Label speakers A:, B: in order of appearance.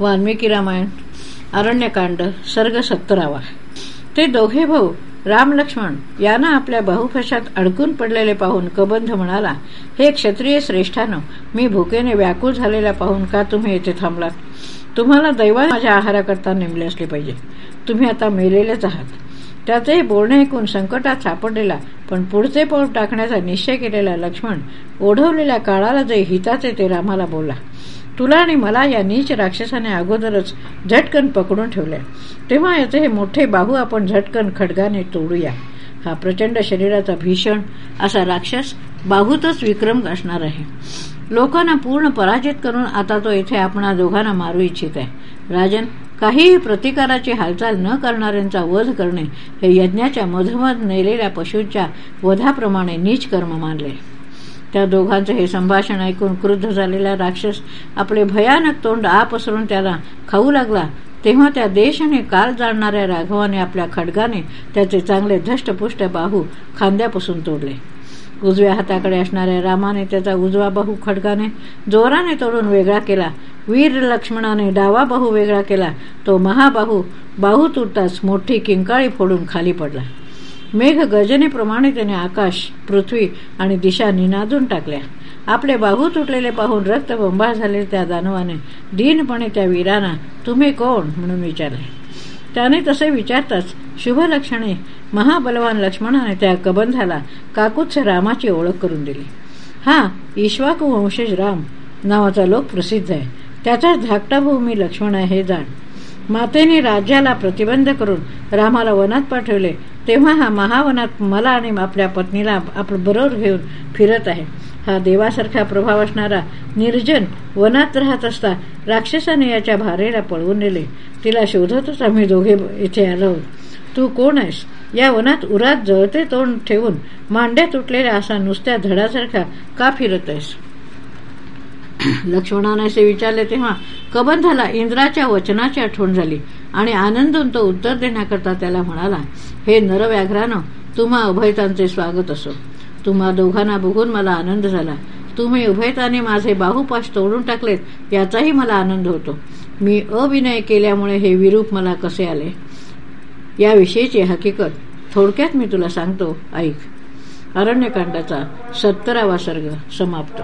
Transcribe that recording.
A: वाल्मिकी रामायण अरण्यकांड सर्ग सत्तरावा ते दोघे भाऊ राम लक्ष्मण यांना आपल्या बाहुफशात अडकून पडलेले पाहून कबंध म्हणाला हे क्षत्रिय श्रेष्ठानं मी भुकेने व्याकुळ झालेला पाहून का तुम्ही येथे थांबलात? तुम्हाला दैवा माझ्या आहाराकरता नेमले असले पाहिजे. तुम्ही आता मेलेलेच आहात. त्यातही बोलणे ऐकून संकटात सापडलेला पण पुढचे पाऊल टाकण्याचा निश्चय केलेला लक्ष्मण ओढवलेल्या काळाला जे हिताचे ते रामाला बोलला. तुला आणि मला या नीच राक्षसाने अगोदरच झटकन पकडून ठेवले तेव्हा याचे हे मोठे बाहू आपण झटकन खडगाने तोडूया. हा प्रचंड शरीराचा भीषण असा राक्षस बाहूतच विक्रम असणार आहे. लोकांना पूर्ण पराजित करून आता तो येथे आपणा दोघांना मारू इच्छित आहे. राजन काहीही प्रतिकाराची हालचाल न करणाऱ्यांचा वध करणे हे यज्ञाच्या मधोमध नेलेल्या पशूंच्या वधाप्रमाणे नीच कर्म मानले. त्या दोघांचं हे संभाषण ऐकून क्रुद्ध झालेला राक्षस आपले भयानक तोंड आ पसरून त्याला खाऊ लागला. तेव्हा त्या देशाने काल जाणणाऱ्या राघवाने आपल्या खडगाने त्याचे चांगले धष्टपुष्ट बाहू खांद्यापासून तोडले. उजव्या हाताकडे असणाऱ्या रामाने त्याचा उजवा बाहू खडगाने जोराने तोडून वेगळा केला. वीर लक्ष्मणाने डावा बाहू वेगळा केला. तो महाबाहू बाहू तुटताच मोठी किंकाळी फोडून खाली पडला. मेघ गजनेप्रमाणे त्याने आकाश पृथ्वी आणि दिशा निनादून टाकल्या. आपले बाहू तुटलेले पाहून रक्त बंबाळ झाले त्या दानवाने. दीनपणे त्या वीरांना तुम्ही कोण? म्हणून विचारले. त्याने तसे विचारताच शुभलक्षणे महाबलवान लक्ष्मणाने त्या कबंधाला काकुत्स रामाची ओळख करून दिली. हा ईश्वाकू वंशज राम नावाचा लोक प्रसिद्ध आहे. त्याचा धाकटा भाऊ मी लक्ष्मण आहे हे जाण. मातेने राज्याला प्रतिबंध करून रामाला वनात पाठवले तेव्हा हा महावनात मला आणि आपल्या पत्नीला आपण बरोबर घेऊन फिरत आहे. हा देवासारखा प्रभाव असणारा निर्जन वनात राहत असता राक्षसाने याच्या भारेला पळवून नेले. तिला शोधतच आम्ही दोघे इथे आलो तू कोण आहेस? या वनात उरात जळते तोंड ठेवून मांड्या तुटलेल्या असा नुसत्या धडासारखा का फिरत आहेस? लक्ष्मणाने असे विचारले तेव्हा कबंधाला इंद्राच्या वचनाची आठवण झाली आणि आनंदून तो उत्तर देण्याकरता त्याला म्हणाला हे नरव्याघ्रानं तुम्हा अभयतांचे स्वागत असो. तुम्हा दोघांना बघून मला आनंद झाला. तुम्ही उभयताने माझे बाहुपाश तोडून टाकलेत याचाही मला आनंद होतो. मी अविनय केल्यामुळे हे विरूप मला कसे आले? याविषयीची हकीकत थोडक्यात मी तुला सांगतो ऐक. अरण्यकांडाचा सत्तरावा सर्ग समाप्त.